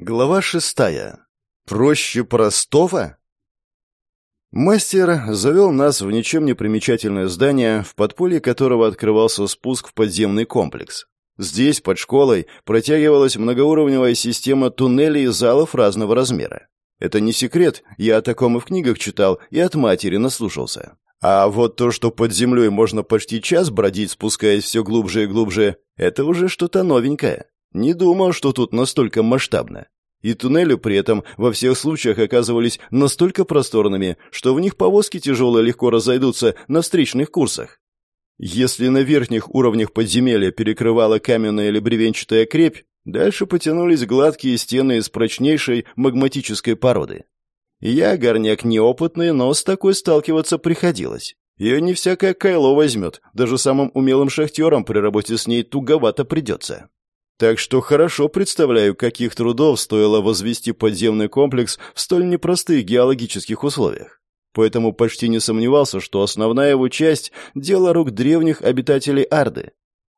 Глава шестая. Проще простого? Мастер завел нас в ничем не примечательное здание, в подполье которого открывался спуск в подземный комплекс. Здесь, под школой, протягивалась многоуровневая система туннелей и залов разного размера. Это не секрет, я о таком и в книгах читал, и от матери наслушался. А вот то, что под землей можно почти час бродить, спускаясь все глубже и глубже, это уже что-то новенькое. Не думал, что тут настолько масштабно. И туннели при этом во всех случаях оказывались настолько просторными, что в них повозки тяжелые легко разойдутся на встречных курсах. Если на верхних уровнях подземелья перекрывала каменная или бревенчатая крепь, дальше потянулись гладкие стены из прочнейшей магматической породы. Я, горняк неопытный, но с такой сталкиваться приходилось. Ее не всякое кайло возьмет, даже самым умелым шахтерам при работе с ней туговато придется. Так что хорошо представляю, каких трудов стоило возвести подземный комплекс в столь непростых геологических условиях. Поэтому почти не сомневался, что основная его часть – дело рук древних обитателей Арды.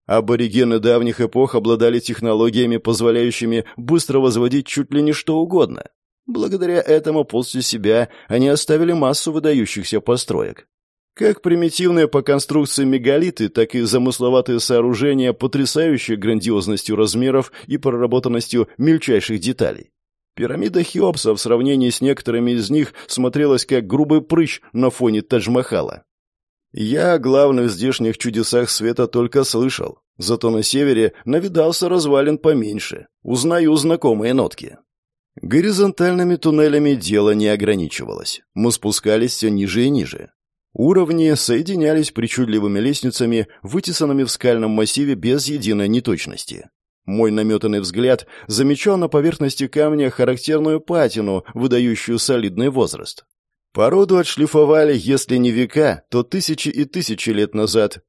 Аборигены давних эпох обладали технологиями, позволяющими быстро возводить чуть ли не что угодно. Благодаря этому после себя они оставили массу выдающихся построек. Как примитивные по конструкции мегалиты, так и замысловатые сооружения, потрясающие грандиозностью размеров и проработанностью мельчайших деталей. Пирамида Хеопса в сравнении с некоторыми из них смотрелась как грубый прыщ на фоне Тадж-Махала. Я о главных здешних чудесах света только слышал, зато на севере навидался развалин поменьше, узнаю знакомые нотки. Горизонтальными туннелями дело не ограничивалось. Мы спускались все ниже и ниже. Уровни соединялись причудливыми лестницами, вытесанными в скальном массиве без единой неточности. Мой наметанный взгляд замечал на поверхности камня характерную патину, выдающую солидный возраст. Породу отшлифовали, если не века, то тысячи и тысячи лет назад.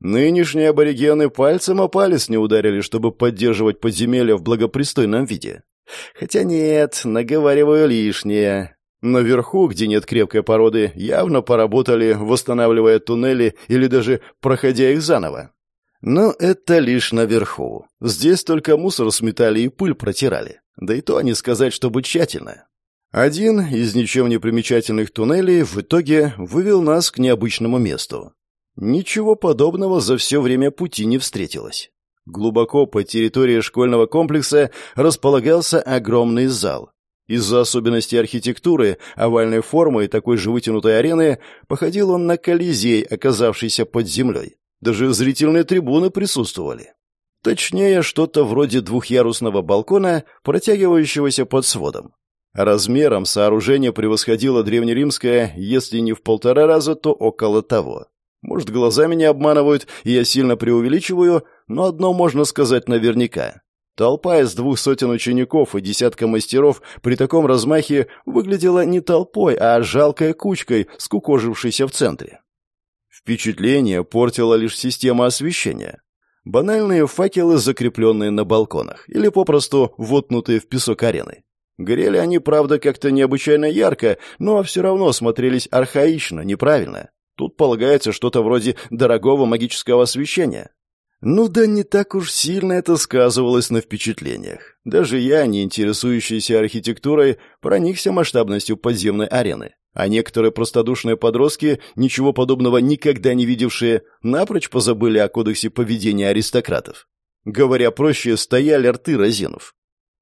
Нынешние аборигены пальцем о палец не ударили, чтобы поддерживать подземелье в благопристойном виде. Хотя нет, наговариваю лишнее. Наверху, где нет крепкой породы, явно поработали, восстанавливая туннели или даже проходя их заново. Но это лишь наверху. Здесь только мусор сметали и пыль протирали. Да и то не сказать, чтобы тщательно. Один из ничем не примечательных туннелей в итоге вывел нас к необычному месту. Ничего подобного за все время пути не встретилось. Глубоко по территории школьного комплекса располагался огромный зал. Из-за особенностей архитектуры, овальной формы и такой же вытянутой арены походил он на колизей, оказавшийся под землей. Даже зрительные трибуны присутствовали. Точнее, что-то вроде двухъярусного балкона, протягивающегося под сводом. Размером сооружение превосходило древнеримское, если не в полтора раза, то около того. Может, глаза меня обманывают, и я сильно преувеличиваю, но одно можно сказать наверняка. Толпа из двух сотен учеников и десятка мастеров при таком размахе выглядела не толпой, а жалкой кучкой, скукожившейся в центре. Впечатление портила лишь система освещения. Банальные факелы, закрепленные на балконах, или попросту вотнутые в песок арены. Горели они, правда, как-то необычайно ярко, но все равно смотрелись архаично, неправильно. Тут полагается что-то вроде дорогого магического освещения. Ну да не так уж сильно это сказывалось на впечатлениях. Даже я, не интересующийся архитектурой, проникся масштабностью подземной арены. А некоторые простодушные подростки, ничего подобного никогда не видевшие, напрочь позабыли о кодексе поведения аристократов. Говоря проще, стояли рты разинув.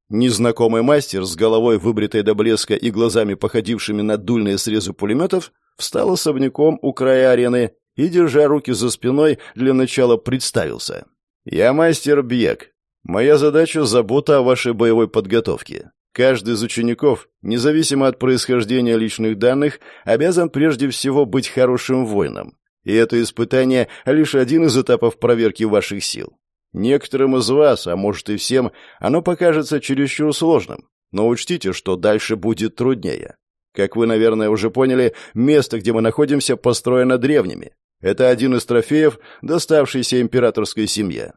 Незнакомый мастер с головой выбритой до блеска и глазами, походившими на дульные срезы пулеметов, встал особняком у края арены и, держа руки за спиной, для начала представился. «Я мастер Бьек. Моя задача — забота о вашей боевой подготовке. Каждый из учеников, независимо от происхождения личных данных, обязан прежде всего быть хорошим воином. И это испытание — лишь один из этапов проверки ваших сил. Некоторым из вас, а может и всем, оно покажется чересчур сложным. Но учтите, что дальше будет труднее. Как вы, наверное, уже поняли, место, где мы находимся, построено древними. Это один из трофеев, доставшийся императорской семье.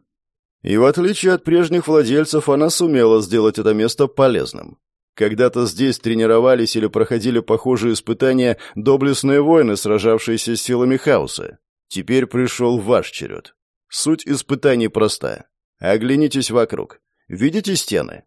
И в отличие от прежних владельцев, она сумела сделать это место полезным. Когда-то здесь тренировались или проходили похожие испытания доблестные воины, сражавшиеся с силами хаоса. Теперь пришел ваш черед. Суть испытаний проста. Оглянитесь вокруг. Видите стены?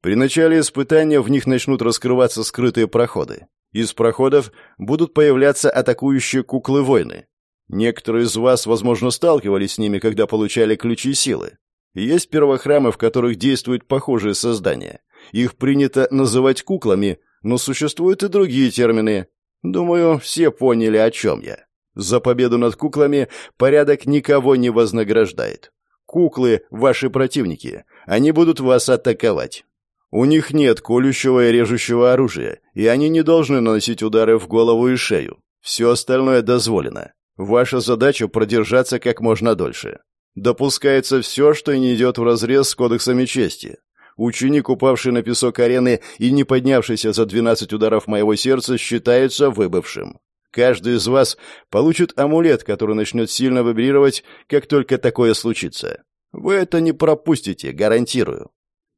При начале испытания в них начнут раскрываться скрытые проходы. Из проходов будут появляться атакующие куклы-войны. Некоторые из вас, возможно, сталкивались с ними, когда получали ключи силы. Есть первохрамы, в которых действуют похожие создания. Их принято называть куклами, но существуют и другие термины. Думаю, все поняли, о чем я. За победу над куклами порядок никого не вознаграждает. Куклы – ваши противники. Они будут вас атаковать. У них нет колющего и режущего оружия, и они не должны наносить удары в голову и шею. Все остальное дозволено. Ваша задача – продержаться как можно дольше. Допускается все, что не идет вразрез с кодексами чести. Ученик, упавший на песок арены и не поднявшийся за 12 ударов моего сердца, считается выбывшим. Каждый из вас получит амулет, который начнет сильно вибрировать, как только такое случится. Вы это не пропустите, гарантирую.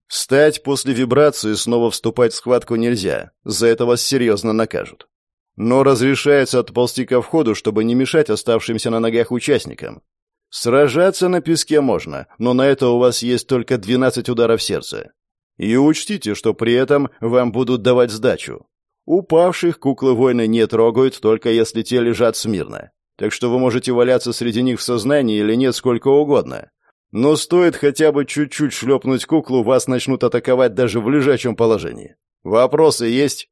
Встать после вибрации снова вступать в схватку нельзя, за это вас серьезно накажут. Но разрешается отползти ко входу, чтобы не мешать оставшимся на ногах участникам. Сражаться на песке можно, но на это у вас есть только 12 ударов сердца. И учтите, что при этом вам будут давать сдачу. Упавших куклы-воины не трогают, только если те лежат смирно. Так что вы можете валяться среди них в сознании или нет сколько угодно. Но стоит хотя бы чуть-чуть шлепнуть куклу, вас начнут атаковать даже в лежачем положении. Вопросы есть?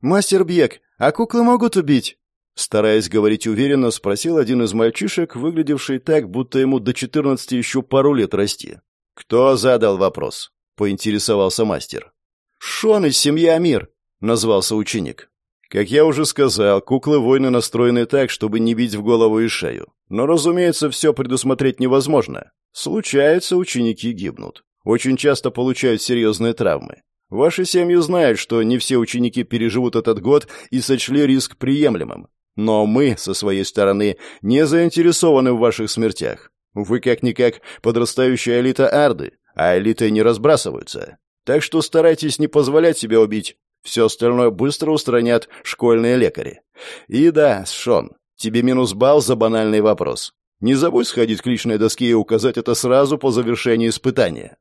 «Мастер Бьек, а куклы могут убить?» Стараясь говорить уверенно, спросил один из мальчишек, выглядевший так, будто ему до четырнадцати еще пару лет расти. «Кто задал вопрос?» — поинтересовался мастер. «Шон из семьи Амир», — назвался ученик. Как я уже сказал, куклы-воины настроены так, чтобы не бить в голову и шею. Но, разумеется, все предусмотреть невозможно. Случается, ученики гибнут. Очень часто получают серьезные травмы. Ваши семьи знают, что не все ученики переживут этот год и сочли риск приемлемым. Но мы, со своей стороны, не заинтересованы в ваших смертях. Вы как-никак подрастающая элита Арды, а элиты не разбрасываются. Так что старайтесь не позволять себя убить. Все остальное быстро устранят школьные лекари. И да, Шон, тебе минус балл за банальный вопрос. Не забудь сходить к личной доске и указать это сразу по завершении испытания.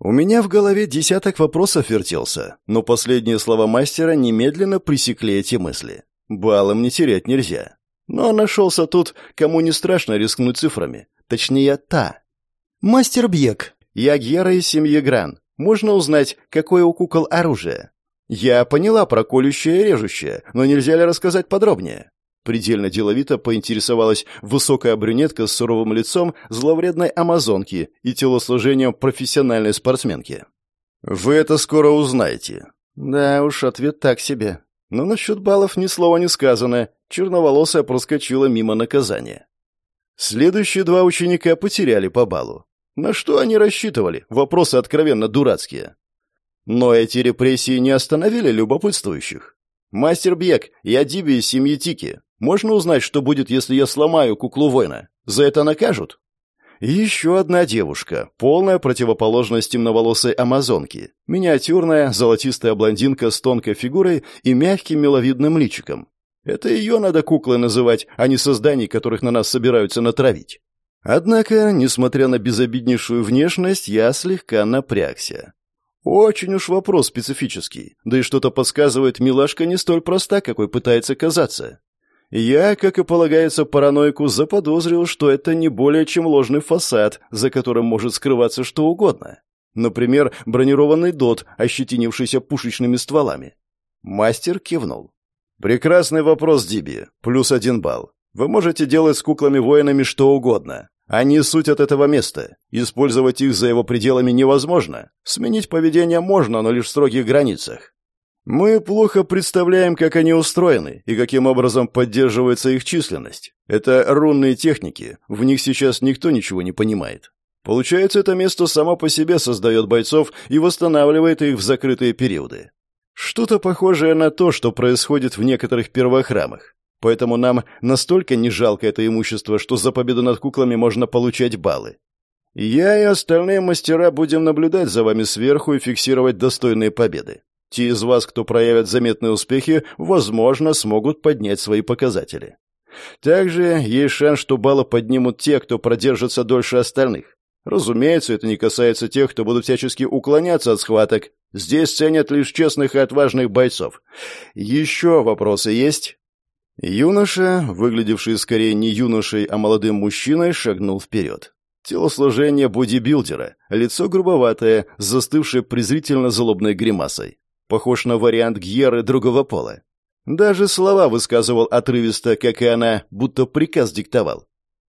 У меня в голове десяток вопросов вертелся, но последние слова мастера немедленно пресекли эти мысли. Баллом не терять нельзя. Но нашелся тут, кому не страшно рискнуть цифрами. Точнее, та. «Мастер Бьек, я Гера из семьи Гран. Можно узнать, какое у кукол оружие?» «Я поняла про колющее и режущее, но нельзя ли рассказать подробнее?» Предельно деловито поинтересовалась высокая брюнетка с суровым лицом зловредной амазонки и телосложением профессиональной спортсменки. «Вы это скоро узнаете». «Да уж, ответ так себе. Но насчет баллов ни слова не сказано. Черноволосая проскочила мимо наказания. Следующие два ученика потеряли по баллу. На что они рассчитывали? Вопросы откровенно дурацкие. Но эти репрессии не остановили любопытствующих. «Мастер Бьек, я Диби из семьи Тики. Можно узнать, что будет, если я сломаю куклу воина? За это накажут?» еще одна девушка, полная противоположность темноволосой амазонки. Миниатюрная, золотистая блондинка с тонкой фигурой и мягким миловидным личиком. Это ее надо куклой называть, а не созданий, которых на нас собираются натравить. Однако, несмотря на безобиднейшую внешность, я слегка напрягся. Очень уж вопрос специфический, да и что-то подсказывает, милашка не столь проста, какой пытается казаться. Я, как и полагается параноику, заподозрил, что это не более чем ложный фасад, за которым может скрываться что угодно. Например, бронированный дот, ощетинившийся пушечными стволами. Мастер кивнул. «Прекрасный вопрос, Диби. Плюс один балл. Вы можете делать с куклами-воинами что угодно. Они суть от этого места. Использовать их за его пределами невозможно. Сменить поведение можно, но лишь в строгих границах. Мы плохо представляем, как они устроены и каким образом поддерживается их численность. Это рунные техники, в них сейчас никто ничего не понимает. Получается, это место само по себе создает бойцов и восстанавливает их в закрытые периоды. Что-то похожее на то, что происходит в некоторых первохрамах. Поэтому нам настолько не жалко это имущество, что за победу над куклами можно получать баллы. Я и остальные мастера будем наблюдать за вами сверху и фиксировать достойные победы. Те из вас, кто проявят заметные успехи, возможно, смогут поднять свои показатели. Также есть шанс, что баллы поднимут те, кто продержится дольше остальных. Разумеется, это не касается тех, кто будут всячески уклоняться от схваток. Здесь ценят лишь честных и отважных бойцов. Еще вопросы есть?» Юноша, выглядевший скорее не юношей, а молодым мужчиной, шагнул вперед. Телосложение бодибилдера, лицо грубоватое, застывшее презрительно злобной гримасой. Похож на вариант Гьеры другого пола. Даже слова высказывал отрывисто, как и она, будто приказ диктовал.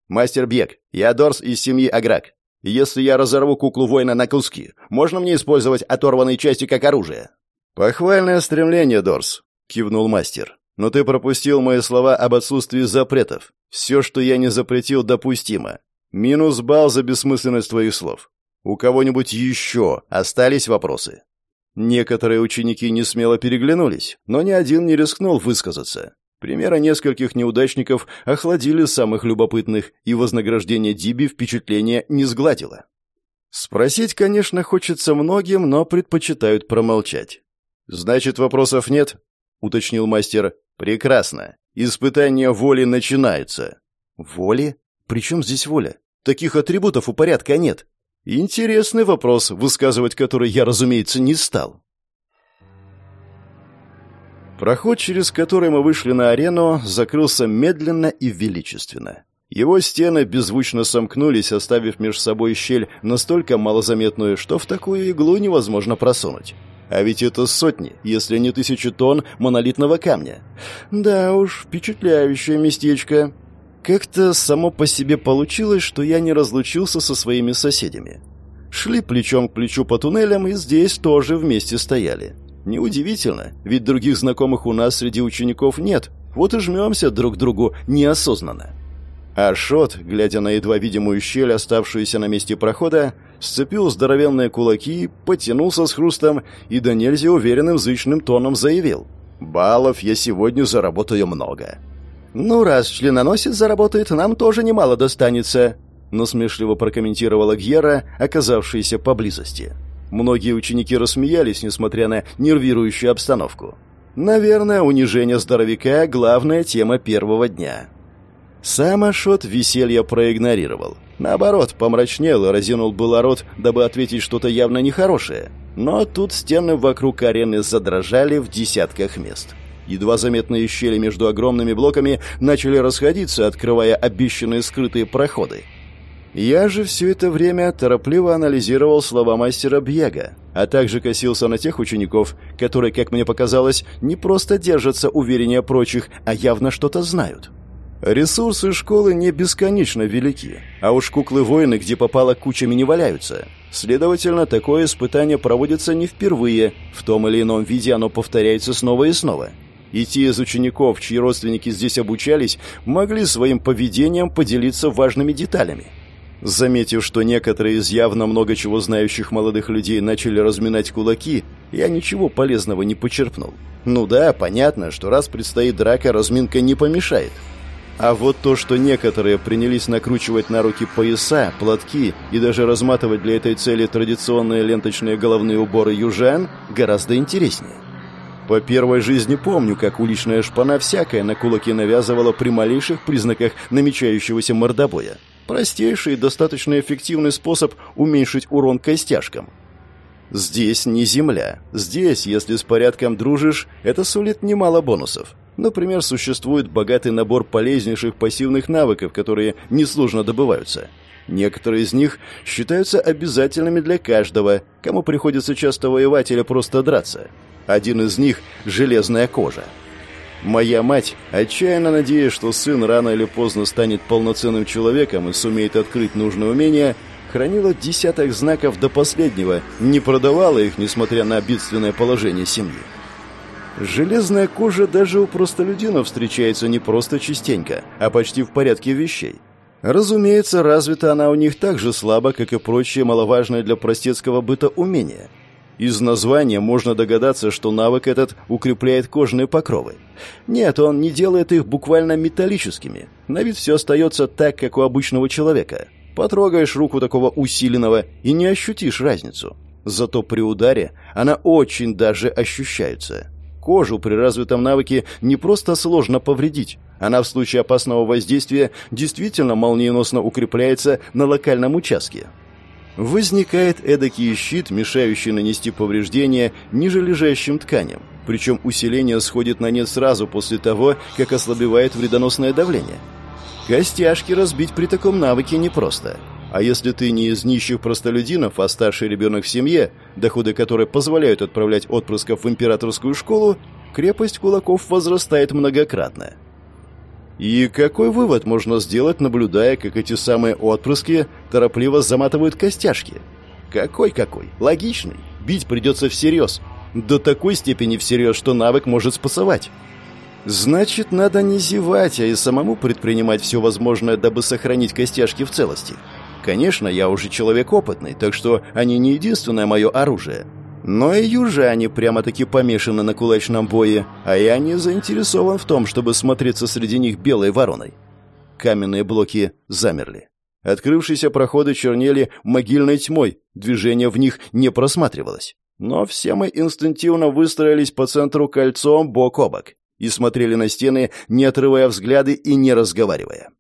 «Мастер Бег, я Дорс из семьи Аграк. Если я разорву куклу воина на куски, можно мне использовать оторванные части как оружие?» «Похвальное стремление, Дорс», — кивнул мастер. «Но ты пропустил мои слова об отсутствии запретов. Все, что я не запретил, допустимо. Минус балл за бессмысленность твоих слов. У кого-нибудь еще остались вопросы?» Некоторые ученики не смело переглянулись, но ни один не рискнул высказаться. Примеры нескольких неудачников охладили самых любопытных, и вознаграждение Диби впечатление не сгладило. Спросить, конечно, хочется многим, но предпочитают промолчать. «Значит, вопросов нет?» — уточнил мастер. «Прекрасно. Испытание воли начинается». «Воли? Причем здесь воля? Таких атрибутов у порядка нет». Интересный вопрос, высказывать который я, разумеется, не стал. Проход, через который мы вышли на арену, закрылся медленно и величественно. Его стены беззвучно сомкнулись, оставив между собой щель настолько малозаметную, что в такую иглу невозможно просунуть. А ведь это сотни, если не тысячи тонн монолитного камня. Да уж, впечатляющее местечко. Как-то само по себе получилось, что я не разлучился со своими соседями. Шли плечом к плечу по туннелям и здесь тоже вместе стояли. Неудивительно, ведь других знакомых у нас среди учеников нет. Вот и жмемся друг к другу неосознанно. А Шот, глядя на едва видимую щель, оставшуюся на месте прохода, сцепил здоровенные кулаки, потянулся с хрустом и до уверенным зычным тоном заявил. «Баллов я сегодня заработаю много». «Ну, раз членоносец заработает, нам тоже немало достанется», насмешливо прокомментировала Гьера, оказавшаяся поблизости. Многие ученики рассмеялись, несмотря на нервирующую обстановку. Наверное, унижение здоровяка – главная тема первого дня. Сам Ашот веселье проигнорировал. Наоборот, помрачнел и разинул было рот, дабы ответить что-то явно нехорошее. Но тут стены вокруг арены задрожали в десятках мест. Едва заметные щели между огромными блоками начали расходиться, открывая обещанные скрытые проходы. Я же все это время торопливо анализировал слова мастера Бьега, а также косился на тех учеников, которые, как мне показалось, не просто держатся увереннее прочих, а явно что-то знают. Ресурсы школы не бесконечно велики, а уж куклы-воины, где попало кучами, не валяются. Следовательно, такое испытание проводится не впервые, в том или ином виде оно повторяется снова и снова. И те из учеников, чьи родственники здесь обучались, могли своим поведением поделиться важными деталями – Заметив, что некоторые из явно много чего знающих молодых людей начали разминать кулаки, я ничего полезного не почерпнул. Ну да, понятно, что раз предстоит драка, разминка не помешает. А вот то, что некоторые принялись накручивать на руки пояса, платки и даже разматывать для этой цели традиционные ленточные головные уборы южан, гораздо интереснее. По первой жизни помню, как уличная шпана всякое на кулаки навязывала при малейших признаках намечающегося мордобоя. Простейший и достаточно эффективный способ уменьшить урон костяшкам. Здесь не земля. Здесь, если с порядком дружишь, это сулит немало бонусов. Например, существует богатый набор полезнейших пассивных навыков, которые несложно добываются. Некоторые из них считаются обязательными для каждого, кому приходится часто воевать или просто драться. Один из них – железная кожа. Моя мать, отчаянно надеясь, что сын рано или поздно станет полноценным человеком и сумеет открыть нужное умение, хранила десяток знаков до последнего, не продавала их, несмотря на бедственное положение семьи. Железная кожа даже у простолюдинов встречается не просто частенько, а почти в порядке вещей. Разумеется, развита она у них так же слабо, как и прочие маловажные для простецкого быта умения – из названия можно догадаться, что навык этот укрепляет кожные покровы. Нет, он не делает их буквально металлическими. На вид все остается так, как у обычного человека. Потрогаешь руку такого усиленного и не ощутишь разницу. Зато при ударе она очень даже ощущается. Кожу при развитом навыке не просто сложно повредить. Она в случае опасного воздействия действительно молниеносно укрепляется на локальном участке. Возникает эдакий щит, мешающий нанести повреждения ниже лежащим тканям. Причем усиление сходит на нет сразу после того, как ослабевает вредоносное давление. Костяшки разбить при таком навыке непросто. А если ты не из нищих простолюдинов, а старший ребенок в семье, доходы которой позволяют отправлять отпрысков в императорскую школу, крепость кулаков возрастает многократно. И какой вывод можно сделать, наблюдая, как эти самые отпрыски торопливо заматывают костяшки? Какой-какой? Логичный. Бить придется всерьез. До такой степени всерьез, что навык может спасовать. Значит, надо не зевать, а и самому предпринимать все возможное, дабы сохранить костяшки в целости. Конечно, я уже человек опытный, так что они не единственное мое оружие. Но и южане прямо-таки помешаны на кулачном бое, а я не заинтересован в том, чтобы смотреться среди них белой вороной. Каменные блоки замерли. Открывшиеся проходы чернели могильной тьмой, движение в них не просматривалось. Но все мы инстинктивно выстроились по центру кольцом бок о бок и смотрели на стены, не отрывая взгляды и не разговаривая.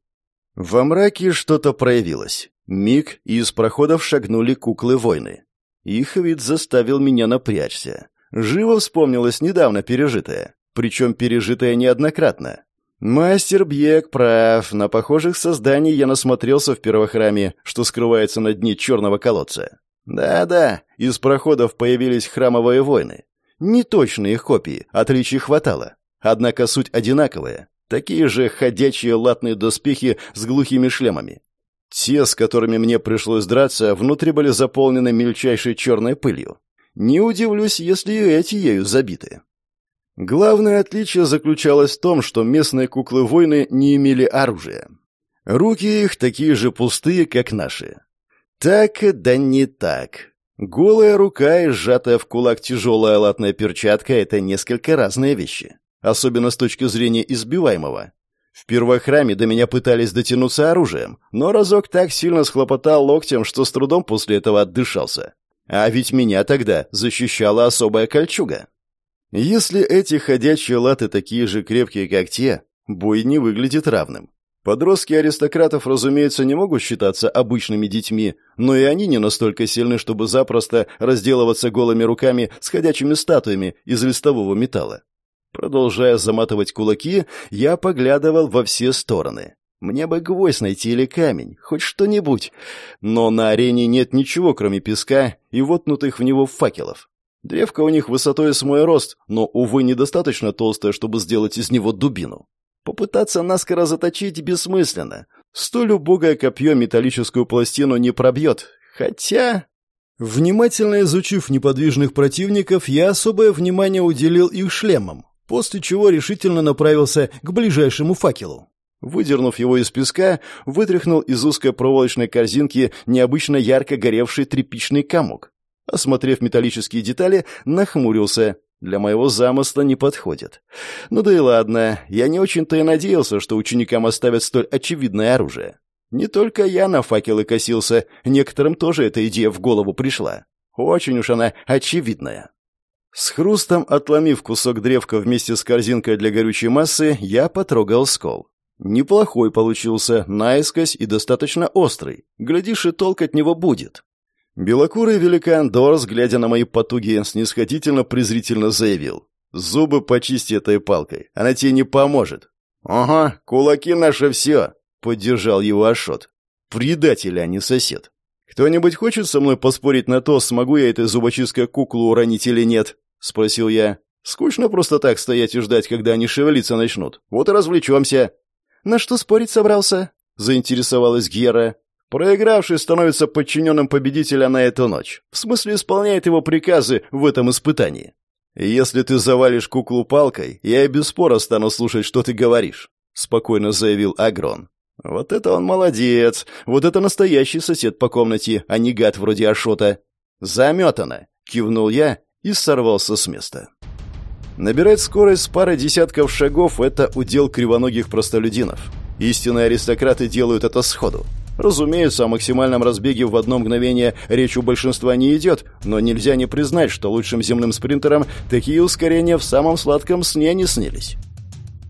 Во мраке что-то проявилось. Миг, и из проходов шагнули куклы-войны. Их вид заставил меня напрячься. Живо вспомнилось недавно пережитое, причем пережитое неоднократно. Мастер Бьек прав, на похожих созданий я насмотрелся в первохраме, что скрывается на дне черного колодца. Да-да, из проходов появились храмовые войны. Неточные их копии, отличий хватало. Однако суть одинаковая. Такие же ходячие латные доспехи с глухими шлемами. Те, с которыми мне пришлось драться, внутри были заполнены мельчайшей черной пылью. Не удивлюсь, если и эти ею забиты. Главное отличие заключалось в том, что местные куклы-войны не имели оружия. Руки их такие же пустые, как наши. Так, да не так. Голая рука и сжатая в кулак тяжелая латная перчатка — это несколько разные вещи. Особенно с точки зрения избиваемого. В первохраме до меня пытались дотянуться оружием, но разок так сильно схлопотал локтем, что с трудом после этого отдышался. А ведь меня тогда защищала особая кольчуга. Если эти ходячие латы такие же крепкие, как те, бой не выглядит равным. Подростки аристократов, разумеется, не могут считаться обычными детьми, но и они не настолько сильны, чтобы запросто разделываться голыми руками с ходячими статуями из листового металла. Продолжая заматывать кулаки, я поглядывал во все стороны. Мне бы гвоздь найти или камень, хоть что-нибудь. Но на арене нет ничего, кроме песка и воткнутых в него факелов. Древко у них высотой с мой рост, но, увы, недостаточно толстое, чтобы сделать из него дубину. Попытаться наскоро заточить бессмысленно. Столь убогое копье металлическую пластину не пробьет. Хотя... Внимательно изучив неподвижных противников, я особое внимание уделил их шлемам после чего решительно направился к ближайшему факелу. Выдернув его из песка, вытряхнул из узкой проволочной корзинки необычно ярко горевший тряпичный комок. Осмотрев металлические детали, нахмурился. Для моего замысла не подходит. Ну да и ладно, я не очень-то и надеялся, что ученикам оставят столь очевидное оружие. Не только я на факелы косился, некоторым тоже эта идея в голову пришла. Очень уж она очевидная. С хрустом отломив кусок древка вместе с корзинкой для горючей массы, я потрогал скол. Неплохой получился, наискось и достаточно острый. Глядишь, и толк от него будет. Белокурый великан Дорс, глядя на мои потуги, снисходительно презрительно заявил. «Зубы почисти этой палкой, она тебе не поможет». «Ага, кулаки наши все», — поддержал его Ашот. «Предатель, а не сосед». «Кто-нибудь хочет со мной поспорить на то, смогу я этой зубочисткой куклу уронить или нет?» — спросил я. «Скучно просто так стоять и ждать, когда они шевелиться начнут. Вот и развлечемся». «На что спорить собрался?» — заинтересовалась Гера. «Проигравший становится подчиненным победителя на эту ночь. В смысле, исполняет его приказы в этом испытании. Если ты завалишь куклу палкой, я и без спора стану слушать, что ты говоришь», — спокойно заявил Агрон. Вот это он молодец. Вот это настоящий сосед по комнате, а не гад вроде Ашота. Заметано, кивнул я и сорвался с места. Набирать скорость с пары десятков шагов – это удел кривоногих простолюдинов. Истинные аристократы делают это сходу. Разумеется, о максимальном разбеге в одно мгновение речь у большинства не идет, но нельзя не признать, что лучшим земным спринтерам такие ускорения в самом сладком сне не снились.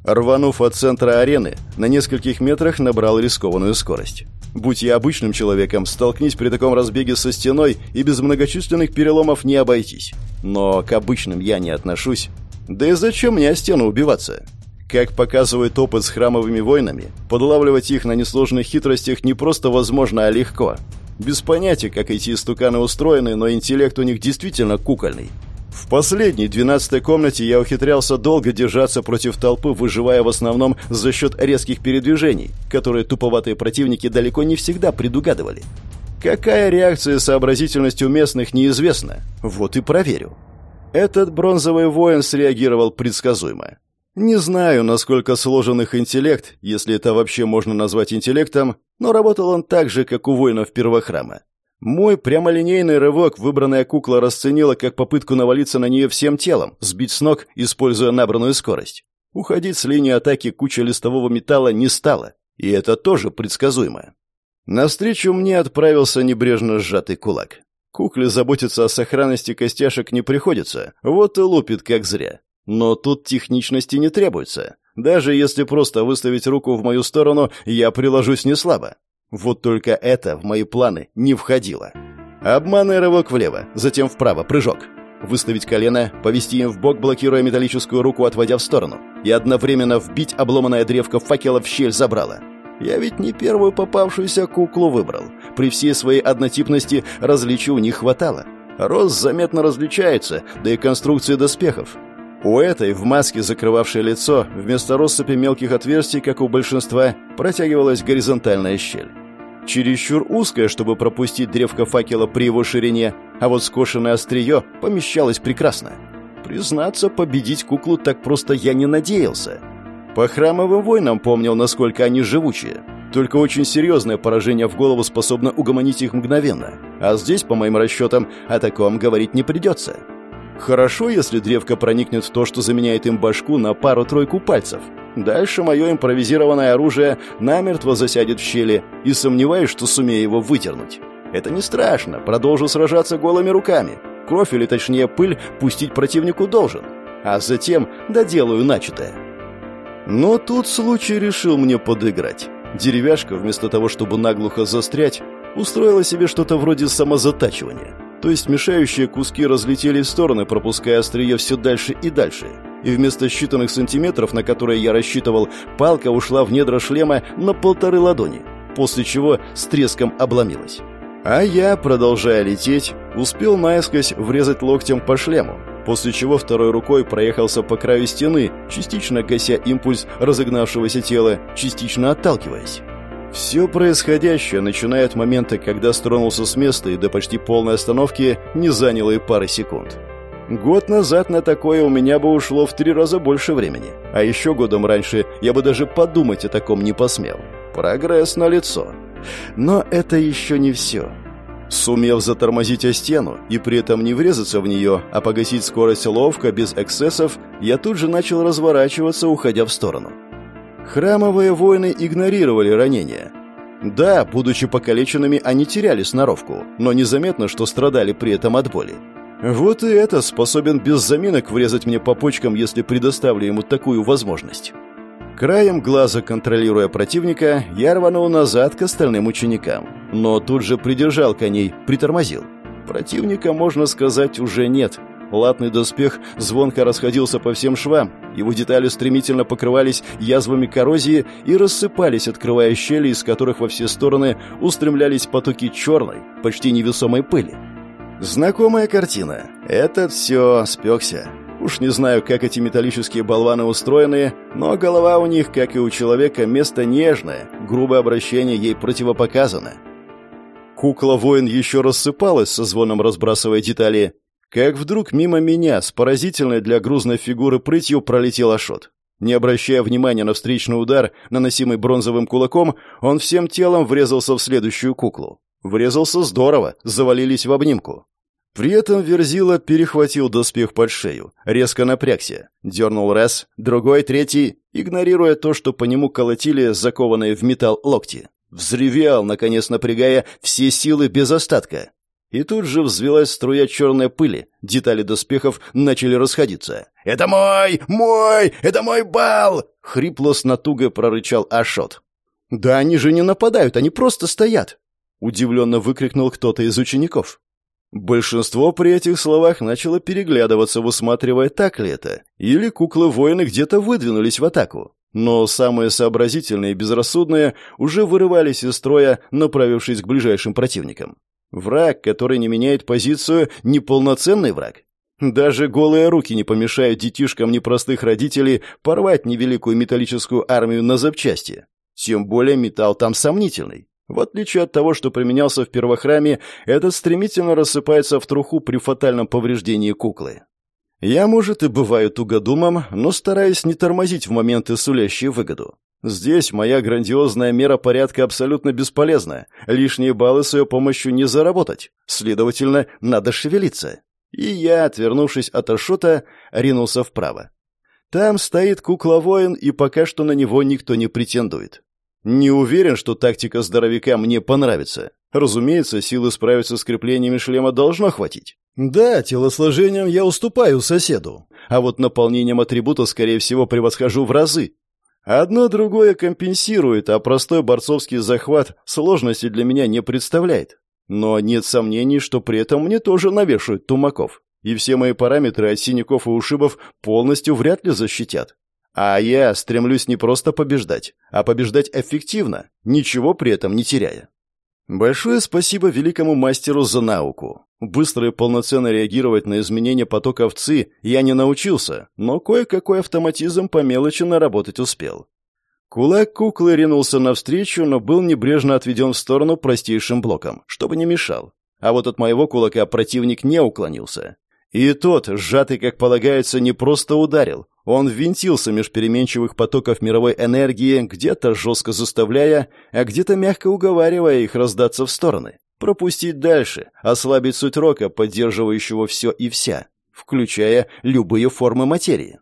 Рванув от центра арены, на нескольких метрах набрал рискованную скорость. Будь я обычным человеком, столкнись при таком разбеге со стеной и без многочисленных переломов не обойтись. Но к обычным я не отношусь. Да и зачем мне о стену убиваться? Как показывает опыт с храмовыми войнами, подлавливать их на несложных хитростях не просто возможно, а легко. Без понятия, как эти истуканы устроены, но интеллект у них действительно кукольный. В последней, двенадцатой комнате я ухитрялся долго держаться против толпы, выживая в основном за счет резких передвижений, которые туповатые противники далеко не всегда предугадывали. Какая реакция и сообразительность у местных неизвестна. Вот и проверю. Этот бронзовый воин среагировал предсказуемо. Не знаю, насколько сложен их интеллект, если это вообще можно назвать интеллектом, но работал он так же, как у воинов первохрама. Мой прямолинейный рывок выбранная кукла расценила как попытку навалиться на нее всем телом, сбить с ног, используя набранную скорость. Уходить с линии атаки куча листового металла не стала, и это тоже предсказуемо. Навстречу мне отправился небрежно сжатый кулак. Кукле заботиться о сохранности костяшек не приходится, вот и лупит как зря. Но тут техничности не требуется. Даже если просто выставить руку в мою сторону, я приложусь неслабо. Вот только это в мои планы не входило. Обманный рывок влево, затем вправо, прыжок. Выставить колено, повести им в бок, блокируя металлическую руку, отводя в сторону. И одновременно вбить обломанное древко факела в щель забрала. Я ведь не первую попавшуюся куклу выбрал. При всей своей однотипности различий у них хватало. Рост заметно различается, да и конструкции доспехов. У этой, в маске, закрывавшей лицо, вместо россыпи мелких отверстий, как у большинства, протягивалась горизонтальная щель. Чересчур узкая, чтобы пропустить древко факела при его ширине, а вот скошенное острие помещалось прекрасно. Признаться, победить куклу так просто я не надеялся. По храмовым войнам помнил, насколько они живучие. Только очень серьезное поражение в голову способно угомонить их мгновенно. А здесь, по моим расчетам, о таком говорить не придется. Хорошо, если древко проникнет в то, что заменяет им башку на пару-тройку пальцев. Дальше мое импровизированное оружие намертво засядет в щели, и сомневаюсь, что сумею его вытернуть. Это не страшно, продолжу сражаться голыми руками. Кровь, или точнее пыль, пустить противнику должен. А затем доделаю начатое. Но тут случай решил мне подыграть. Деревяшка, вместо того, чтобы наглухо застрять, устроила себе что-то вроде самозатачивания. То есть мешающие куски разлетелись в стороны, пропуская острие все дальше и дальше. И вместо считанных сантиметров, на которые я рассчитывал, палка ушла в недра шлема на полторы ладони, после чего с треском обломилась. А я, продолжая лететь, успел наискось врезать локтем по шлему, после чего второй рукой проехался по краю стены, частично гася импульс разогнавшегося тела, частично отталкиваясь. Все происходящее, начиная от момента, когда стронулся с места и до почти полной остановки, не заняло и пары секунд. Год назад на такое у меня бы ушло в три раза больше времени, а еще годом раньше я бы даже подумать о таком не посмел. Прогресс на лицо. Но это еще не все. Сумев затормозить о стену и при этом не врезаться в нее, а погасить скорость ловко, без эксцессов, я тут же начал разворачиваться, уходя в сторону. Храмовые воины игнорировали ранения. Да, будучи покалеченными, они теряли сноровку, но незаметно, что страдали при этом от боли. Вот и это способен без заминок врезать мне по почкам, если предоставлю ему такую возможность. Краем глаза контролируя противника, я рванул назад к остальным ученикам, но тут же придержал коней, притормозил. Противника, можно сказать, уже нет, Латный доспех звонко расходился по всем швам, его детали стремительно покрывались язвами коррозии и рассыпались, открывая щели, из которых во все стороны устремлялись потоки черной, почти невесомой пыли. Знакомая картина. Этот все спекся. Уж не знаю, как эти металлические болваны устроены, но голова у них, как и у человека, место нежное, грубое обращение ей противопоказано. Кукла-воин еще рассыпалась со звоном разбрасывая детали, как вдруг мимо меня с поразительной для грузной фигуры прытью пролетел Ашот. Не обращая внимания на встречный удар, наносимый бронзовым кулаком, он всем телом врезался в следующую куклу. Врезался здорово, завалились в обнимку. При этом Верзила перехватил доспех под шею, резко напрягся, дернул раз, другой, третий, игнорируя то, что по нему колотили закованные в металл локти. Взревел, наконец напрягая все силы без остатка. И тут же взвелась струя черной пыли, детали доспехов начали расходиться. «Это мой! Мой! Это мой бал!» — хрипло с натугой прорычал Ашот. «Да они же не нападают, они просто стоят!» Удивленно выкрикнул кто-то из учеников. Большинство при этих словах начало переглядываться, высматривая, так ли это, или куклы-воины где-то выдвинулись в атаку. Но самые сообразительные и безрассудные уже вырывались из строя, направившись к ближайшим противникам. Враг, который не меняет позицию, неполноценный враг. Даже голые руки не помешают детишкам непростых родителей порвать невеликую металлическую армию на запчасти. Тем более металл там сомнительный. В отличие от того, что применялся в первохраме, этот стремительно рассыпается в труху при фатальном повреждении куклы. Я, может, и бываю тугодумом, но стараюсь не тормозить в моменты, сулящие выгоду. Здесь моя грандиозная мера порядка абсолютно бесполезна. Лишние баллы с ее помощью не заработать. Следовательно, надо шевелиться. И я, отвернувшись от Ашота, ринулся вправо. Там стоит кукла-воин, и пока что на него никто не претендует. Не уверен, что тактика здоровяка мне понравится. Разумеется, силы справиться с креплениями шлема должно хватить. Да, телосложением я уступаю соседу, а вот наполнением атрибута, скорее всего, превосхожу в разы. Одно другое компенсирует, а простой борцовский захват сложности для меня не представляет. Но нет сомнений, что при этом мне тоже навешают тумаков. И все мои параметры от синяков и ушибов полностью вряд ли защитят. А я стремлюсь не просто побеждать, а побеждать эффективно, ничего при этом не теряя. Большое спасибо великому мастеру за науку. Быстро и полноценно реагировать на изменения потока овцы я не научился, но кое-какой автоматизм по мелочи наработать успел. Кулак куклы ринулся навстречу, но был небрежно отведен в сторону простейшим блоком, чтобы не мешал. А вот от моего кулака противник не уклонился. И тот, сжатый, как полагается, не просто ударил. Он ввинтился меж переменчивых потоков мировой энергии, где-то жестко заставляя, а где-то мягко уговаривая их раздаться в стороны. Пропустить дальше, ослабить суть рока, поддерживающего все и вся, включая любые формы материи.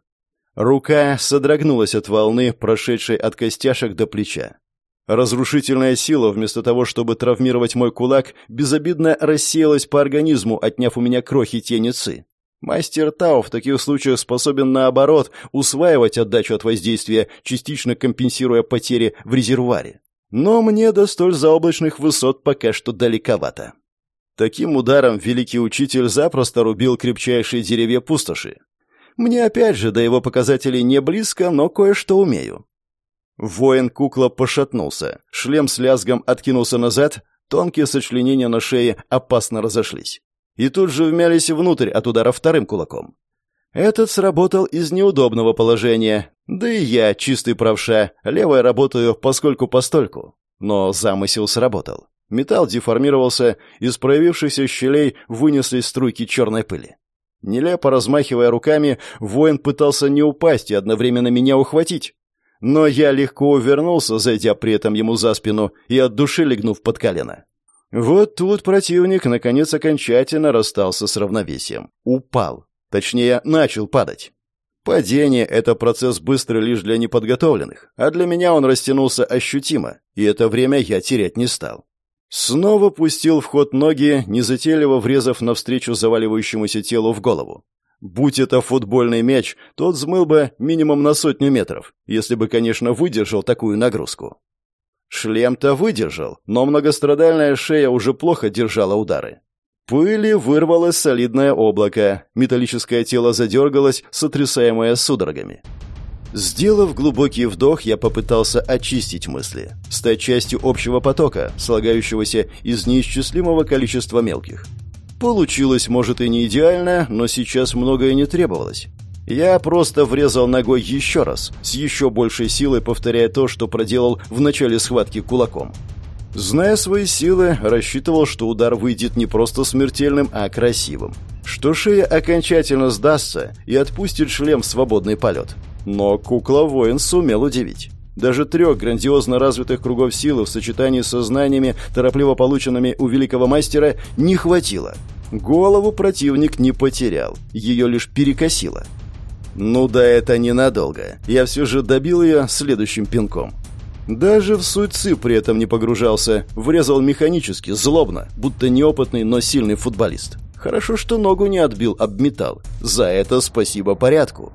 Рука содрогнулась от волны, прошедшей от костяшек до плеча. Разрушительная сила, вместо того, чтобы травмировать мой кулак, безобидно рассеялась по организму, отняв у меня крохи теницы. Мастер Тао в таких случаях способен, наоборот, усваивать отдачу от воздействия, частично компенсируя потери в резервуаре. Но мне до столь заоблачных высот пока что далековато. Таким ударом великий учитель запросто рубил крепчайшие деревья пустоши. Мне опять же до его показателей не близко, но кое-что умею. Воин-кукла пошатнулся. Шлем с лязгом откинулся назад, тонкие сочленения на шее опасно разошлись. И тут же вмялись внутрь от удара вторым кулаком. Этот сработал из неудобного положения. Да и я, чистый правша, левой работаю поскольку-постольку. Но замысел сработал. Металл деформировался, из проявившихся щелей вынеслись струйки черной пыли. Нелепо размахивая руками, воин пытался не упасть и одновременно меня ухватить. Но я легко увернулся, зайдя при этом ему за спину и от души легнув под колено. Вот тут противник, наконец, окончательно расстался с равновесием. Упал. Точнее, начал падать. Падение — это процесс быстрый лишь для неподготовленных, а для меня он растянулся ощутимо, и это время я терять не стал. Снова пустил в ход ноги, незатейливо врезав навстречу заваливающемуся телу в голову. Будь это футбольный мяч, тот взмыл бы минимум на сотню метров, если бы, конечно, выдержал такую нагрузку. Шлем-то выдержал, но многострадальная шея уже плохо держала удары. Пыли вырвалось солидное облако, металлическое тело задергалось, сотрясаемое судорогами. Сделав глубокий вдох, я попытался очистить мысли, стать частью общего потока, слагающегося из неисчислимого количества мелких. Получилось, может, и не идеально, но сейчас многое не требовалось. Я просто врезал ногой еще раз, с еще большей силой повторяя то, что проделал в начале схватки кулаком. Зная свои силы, рассчитывал, что удар выйдет не просто смертельным, а красивым. Что шея окончательно сдастся и отпустит шлем в свободный полет. Но кукла-воин сумел удивить. Даже трех грандиозно развитых кругов силы в сочетании со знаниями, торопливо полученными у великого мастера, не хватило. Голову противник не потерял, ее лишь перекосило. Ну да это ненадолго. Я все же добил ее следующим пинком. Даже в суть ци при этом не погружался, врезал механически, злобно, будто неопытный, но сильный футболист. Хорошо, что ногу не отбил, обметал. За это спасибо порядку.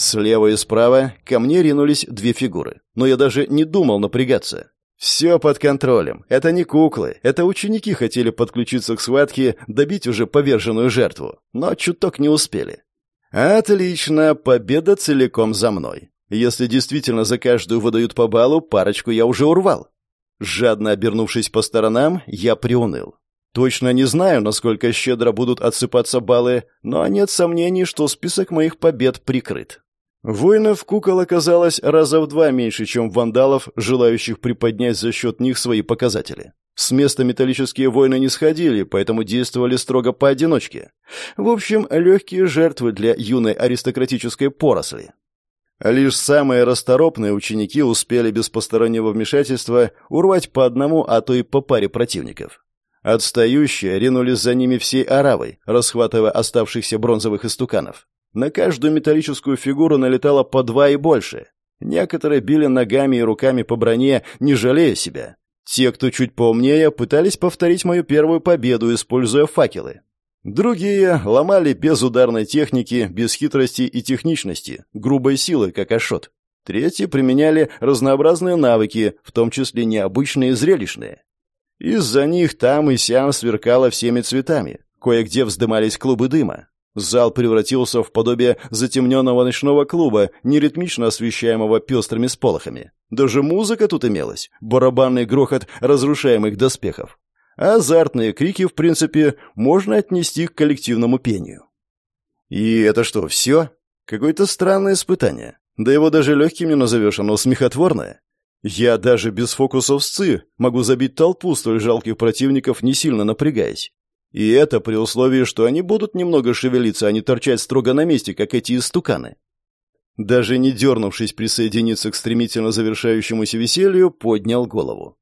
Слева и справа ко мне ринулись две фигуры, но я даже не думал напрягаться. Все под контролем. Это не куклы. Это ученики хотели подключиться к схватке, добить уже поверженную жертву. Но чуток не успели. Отлично, победа целиком за мной. Если действительно за каждую выдают по баллу, парочку я уже урвал. Жадно обернувшись по сторонам, я приуныл. Точно не знаю, насколько щедро будут отсыпаться баллы, но нет сомнений, что список моих побед прикрыт. Воинов кукол оказалось раза в два меньше, чем вандалов, желающих приподнять за счет них свои показатели. С места металлические воины не сходили, поэтому действовали строго поодиночке. В общем, легкие жертвы для юной аристократической поросли. Лишь самые расторопные ученики успели без постороннего вмешательства урвать по одному, а то и по паре противников. Отстающие ринулись за ними всей оравой, расхватывая оставшихся бронзовых истуканов. На каждую металлическую фигуру налетало по два и больше. Некоторые били ногами и руками по броне, не жалея себя. Те, кто чуть поумнее, пытались повторить мою первую победу, используя факелы. Другие ломали без ударной техники, без хитрости и техничности, грубой силы, как Ашот. Третьи применяли разнообразные навыки, в том числе необычные и зрелищные. Из-за них там и сям сверкало всеми цветами. Кое-где вздымались клубы дыма. Зал превратился в подобие затемненного ночного клуба, неритмично освещаемого пестрыми сполохами. Даже музыка тут имелась, барабанный грохот разрушаемых доспехов. азартные крики, в принципе, можно отнести к коллективному пению. И это что, все? Какое-то странное испытание. Да его даже легким не назовешь, оно смехотворное. Я даже без фокусов с ЦИ могу забить толпу столь жалких противников, не сильно напрягаясь. И это при условии, что они будут немного шевелиться, а не торчать строго на месте, как эти истуканы. Даже не дернувшись присоединиться к стремительно завершающемуся веселью, поднял голову.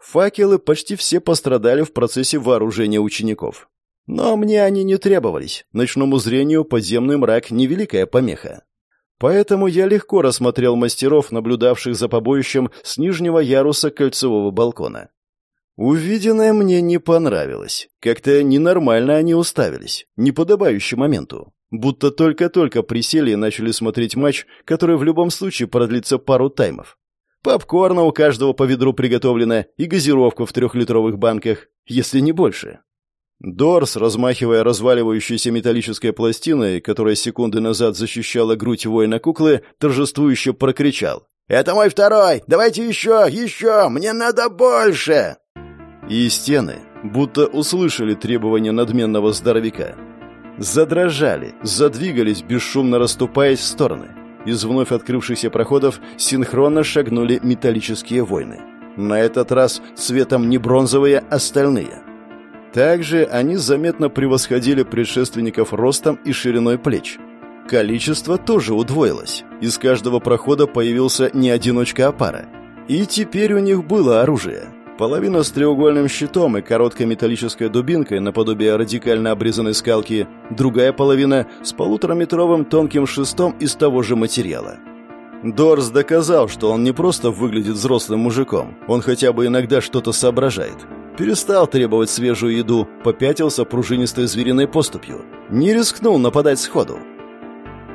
Факелы почти все пострадали в процессе вооружения учеников. Но мне они не требовались. Ночному зрению подземный мрак — невеликая помеха. Поэтому я легко рассмотрел мастеров, наблюдавших за побоищем с нижнего яруса кольцевого балкона. Увиденное мне не понравилось. Как-то ненормально они уставились, неподобающе моменту. Будто только-только присели и начали смотреть матч, который в любом случае продлится пару таймов. Попкорна у каждого по ведру приготовлено и газировка в трехлитровых банках, если не больше. Дорс, размахивая разваливающейся металлической пластиной, которая секунды назад защищала грудь воина куклы, торжествующе прокричал. «Это мой второй! Давайте еще! Еще! Мне надо больше!» И стены будто услышали требования надменного здоровяка. Задрожали, задвигались, бесшумно расступаясь в стороны. Из вновь открывшихся проходов синхронно шагнули металлические войны. На этот раз цветом не бронзовые, а стальные – также они заметно превосходили предшественников ростом и шириной плеч. Количество тоже удвоилось. Из каждого прохода появился не одиночка, а пара. И теперь у них было оружие. Половина с треугольным щитом и короткой металлической дубинкой наподобие радикально обрезанной скалки, другая половина с полутораметровым тонким шестом из того же материала. Дорс доказал, что он не просто выглядит взрослым мужиком, он хотя бы иногда что-то соображает. Перестал требовать свежую еду, попятился пружинистой звериной поступью. Не рискнул нападать сходу.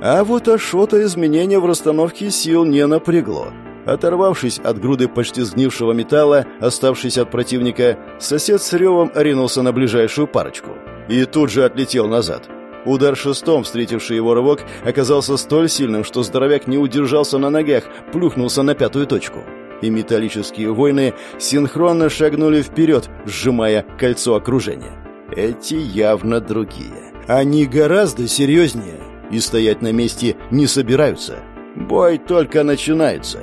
А вот Ашота изменения в расстановке сил не напрягло. Оторвавшись от груды почти сгнившего металла, оставшись от противника, сосед с ревом ринулся на ближайшую парочку. И тут же отлетел назад. Удар шестом, встретивший его рывок, оказался столь сильным, что здоровяк не удержался на ногах, плюхнулся на пятую точку и металлические воины синхронно шагнули вперед, сжимая кольцо окружения. Эти явно другие. Они гораздо серьезнее и стоять на месте не собираются. Бой только начинается.